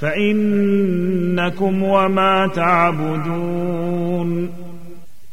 فإنكم وما تعبدون